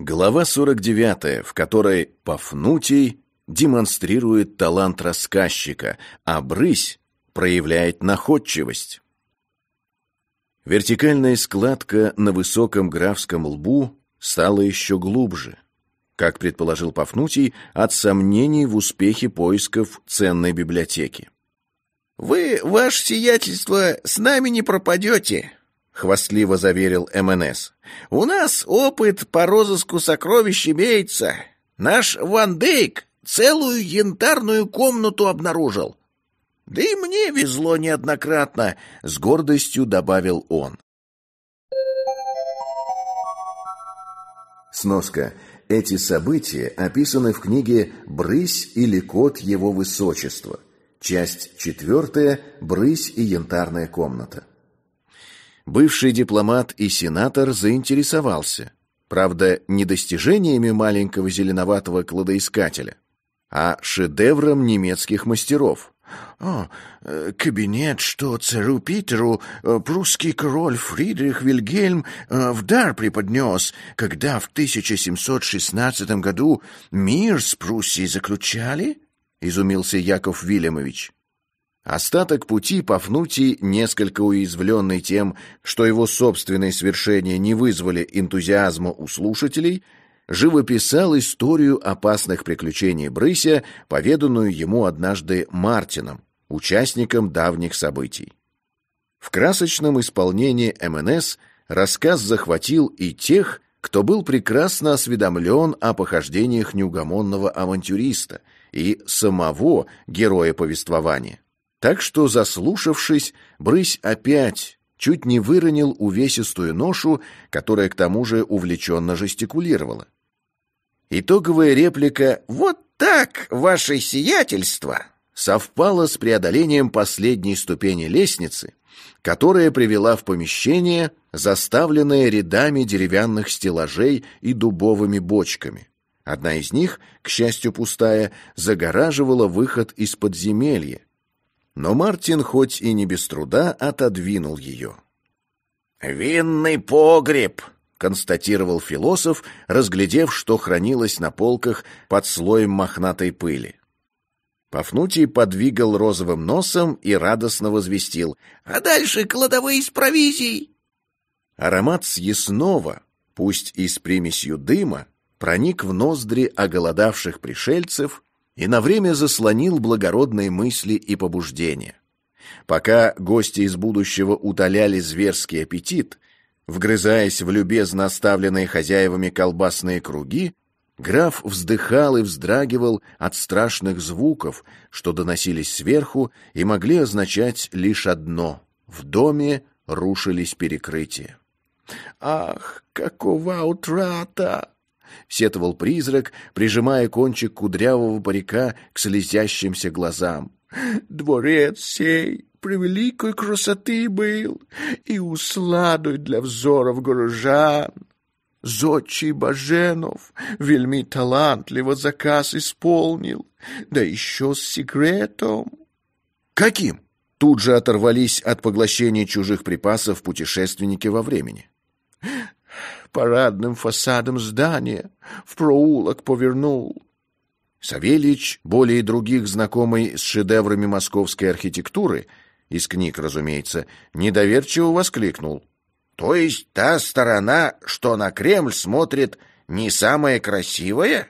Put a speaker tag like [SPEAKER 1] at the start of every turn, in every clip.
[SPEAKER 1] Глава 49, в которой Пафнутий демонстрирует талант рассказчика, а Брысь проявляет находчивость. Вертикальная складка на высоком графском лбу стала еще глубже, как предположил Пафнутий, от сомнений в успехе поисков ценной библиотеки.
[SPEAKER 2] «Вы, ваше сиятельство, с нами не пропадете», — хвастливо заверил МНС. «У нас опыт по розыску сокровищ имеется. Наш Ван Дейк целую янтарную комнату обнаружил. Да и мне везло неоднократно», — с гордостью добавил он.
[SPEAKER 1] Сноска. Эти события описаны в книге «Брысь или кот его высочества». Часть четвертая «Брысь и янтарная комната». Бывший дипломат и сенатор заинтересовался, правда, не достижениями маленького зеленоватого кладоискателя, а шедевром немецких мастеров.
[SPEAKER 2] «О, э, кабинет, что царю Питеру э, прусский король Фридрих Вильгельм э, в дар преподнес, когда в 1716 году мир с Пруссией заключали?» — изумился Яков Вильямович.
[SPEAKER 1] Остаток пути Пафнутий, несколько уязвленный тем, что его собственные свершения не вызвали энтузиазма у слушателей, живописал историю опасных приключений Брыся, поведанную ему однажды Мартином, участником давних событий. В красочном исполнении МНС рассказ захватил и тех, кто был прекрасно осведомлен о похождениях неугомонного авантюриста и самого героя повествования. Так что, заслушавшись, Брысь опять чуть не выронил увесистую ношу, которая к тому же увлеченно жестикулировала. Итоговая реплика «Вот так, ваше сиятельство!» совпала с преодолением последней ступени лестницы, которая привела в помещение, заставленное рядами деревянных стеллажей и дубовыми бочками. Одна из них, к счастью пустая, загораживала выход из подземелья, но Мартин хоть и не без труда отодвинул ее.
[SPEAKER 2] «Винный погреб!»
[SPEAKER 1] — констатировал философ, разглядев, что хранилось на полках под слоем мохнатой пыли. Пафнутий подвигал розовым носом и радостно возвестил.
[SPEAKER 2] «А дальше кладовые с провизией!»
[SPEAKER 1] Аромат съестного, пусть и с примесью дыма, проник в ноздри оголодавших пришельцев и на время заслонил благородные мысли и побуждения. Пока гости из будущего утоляли зверский аппетит, вгрызаясь в любезно оставленные хозяевами колбасные круги, граф вздыхал и вздрагивал от страшных звуков, что доносились сверху и могли означать лишь одно — в доме рушились перекрытия.
[SPEAKER 2] «Ах, какова утрата!»
[SPEAKER 1] — сетовал призрак, прижимая кончик кудрявого парика к слезящимся глазам.
[SPEAKER 2] «Дворец сей превеликой красоты был и усладой для взоров горожан. Зодчий Баженов вельми талантливо заказ исполнил, да еще с секретом».
[SPEAKER 1] «Каким?» Тут же оторвались от поглощения чужих припасов путешественники во времени
[SPEAKER 2] парадным фасадом здания, в проулок повернул.
[SPEAKER 1] Савельич, более других знакомый с шедеврами московской архитектуры, из книг, разумеется, недоверчиво воскликнул.
[SPEAKER 2] «То есть та сторона, что на Кремль смотрит, не самая красивая?»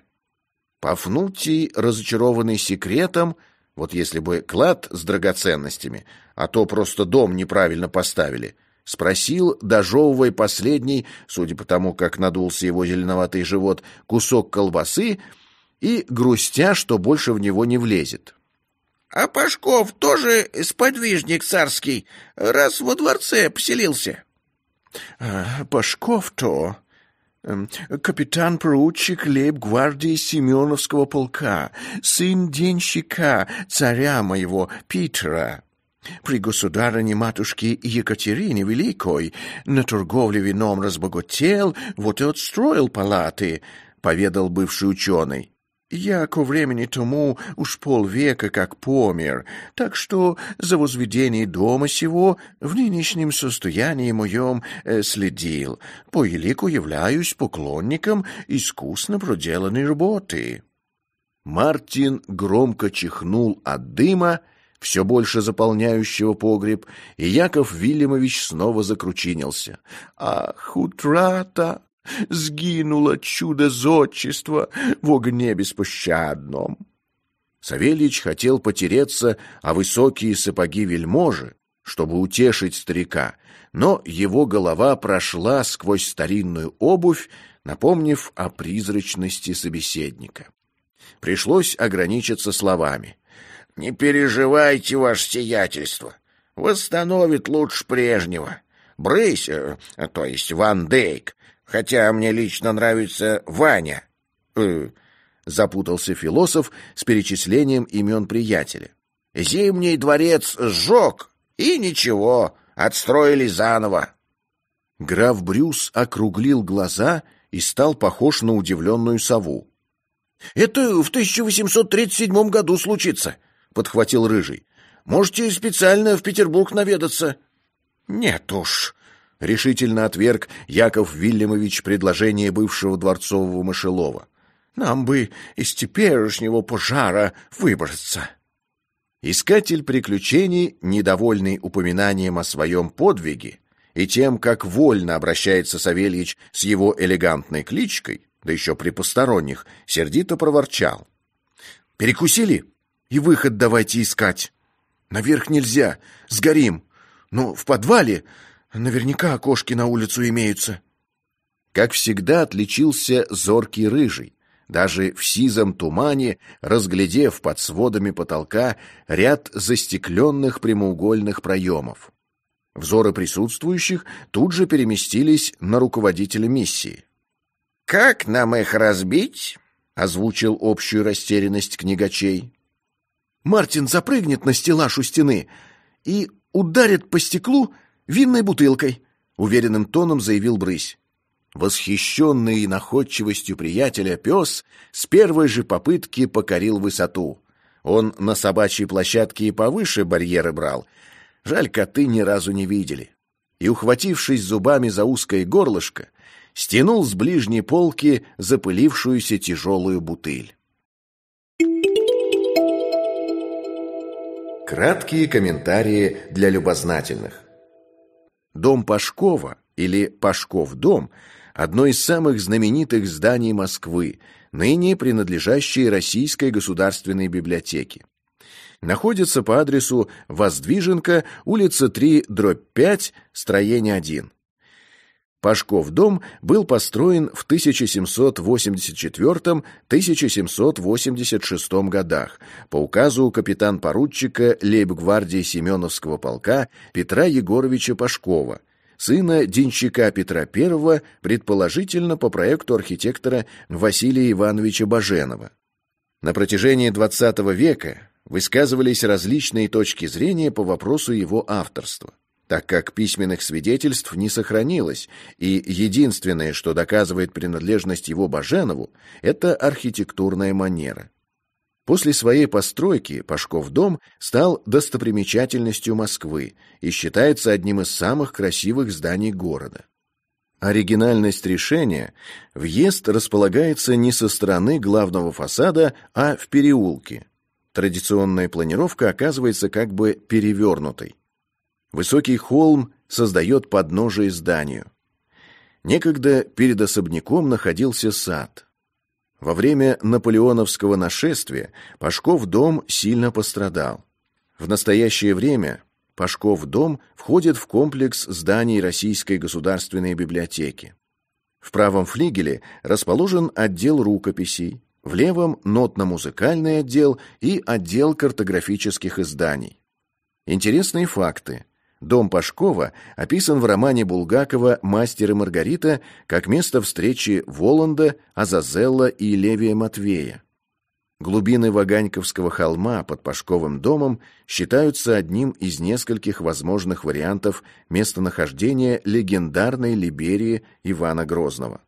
[SPEAKER 1] Пафнутий, разочарованный секретом, вот если бы клад с драгоценностями, а то просто дом неправильно поставили, — спросил, дожевывая последний, судя по тому, как надулся его зеленоватый живот, кусок колбасы и грустя, что больше в него не влезет.
[SPEAKER 2] — А Пашков тоже сподвижник царский, раз во дворце поселился?
[SPEAKER 3] А, — Пашков-то эм, капитан-поручик лейб-гвардии Семеновского полка, сын денщика царя моего Питера. При государыне-матушке Екатерине Великой на торговле вином разбогател, вот и отстроил палаты, — поведал бывший ученый. Я ко времени тому уж полвека как помер, так что за возведение дома сего в нынешнем состоянии моем э, следил, по елику являюсь поклонником искусно проделанной работы».
[SPEAKER 1] Мартин громко чихнул от дыма, все больше заполняющего погреб, и Яков Вильямович снова закручинился.
[SPEAKER 3] «Ах, утрата! Сгинуло чудо зодчества в огне беспощадном!»
[SPEAKER 1] Савельич хотел потереться о высокие сапоги вельможи, чтобы утешить старика, но его голова прошла сквозь старинную обувь, напомнив о призрачности собеседника. Пришлось ограничиться словами.
[SPEAKER 2] «Не переживайте, ваше сиятельство. Восстановит лучше прежнего. Брысь, э, то есть Ван Дейк, хотя мне лично нравится Ваня».
[SPEAKER 1] Э, запутался философ с перечислением имен приятеля.
[SPEAKER 2] «Зимний дворец сжег, и ничего, отстроили заново».
[SPEAKER 1] Граф Брюс округлил глаза и стал похож на удивленную сову.
[SPEAKER 2] «Это в 1837 году случится», — подхватил Рыжий. «Можете специально в Петербург наведаться».
[SPEAKER 3] «Нет уж», —
[SPEAKER 1] решительно отверг Яков Вильямович предложение бывшего дворцового мышелова.
[SPEAKER 3] «Нам бы из теперешнего пожара выбраться».
[SPEAKER 1] Искатель приключений, недовольный упоминанием о своем подвиге и тем, как вольно обращается Савельич с его элегантной кличкой, да еще при посторонних, сердито проворчал. «Перекусили? И выход давайте искать. Наверх нельзя, сгорим. Но в подвале наверняка окошки на улицу имеются». Как всегда отличился зоркий рыжий, даже в сизом тумане, разглядев под сводами потолка ряд застекленных прямоугольных проемов. Взоры присутствующих тут же переместились на руководителя миссии.
[SPEAKER 2] «Как нам их разбить?»
[SPEAKER 1] — озвучил общую растерянность книгачей.
[SPEAKER 3] «Мартин запрыгнет на стеллаж у стены и ударит по стеклу винной бутылкой», — уверенным тоном заявил Брысь.
[SPEAKER 1] Восхищенный находчивостью приятеля, пес с первой же попытки покорил высоту. Он на собачьей площадке и повыше барьеры брал. Жаль, коты ни разу не видели. И, ухватившись зубами за узкое горлышко, стянул с ближней полки запылившуюся тяжелую бутыль. Краткие комментарии для любознательных. Дом Пашкова или Пашков дом – одно из самых знаменитых зданий Москвы, ныне принадлежащее Российской государственной библиотеке. Находится по адресу Воздвиженка, улица 3, дробь 5, строение 1. Пашков дом был построен в 1784-1786 годах по указу капитан-поручика лейб-гвардии Семеновского полка Петра Егоровича Пашкова, сына денщика Петра I, предположительно по проекту архитектора Василия Ивановича Баженова. На протяжении XX века высказывались различные точки зрения по вопросу его авторства так как письменных свидетельств не сохранилось, и единственное, что доказывает принадлежность его Баженову, это архитектурная манера. После своей постройки Пашков дом стал достопримечательностью Москвы и считается одним из самых красивых зданий города. Оригинальность решения – въезд располагается не со стороны главного фасада, а в переулке. Традиционная планировка оказывается как бы перевернутой. Высокий холм создает подножие зданию. Некогда перед особняком находился сад. Во время наполеоновского нашествия Пашков дом сильно пострадал. В настоящее время Пашков дом входит в комплекс зданий Российской государственной библиотеки. В правом флигеле расположен отдел рукописей, в левом – нотно-музыкальный отдел и отдел картографических изданий. Интересные факты. Дом Пашкова описан в романе Булгакова «Мастер и Маргарита» как место встречи Воланда, Азазелла и Левия Матвея. Глубины Ваганьковского холма под Пашковым домом считаются одним из нескольких возможных вариантов местонахождения легендарной Либерии Ивана Грозного.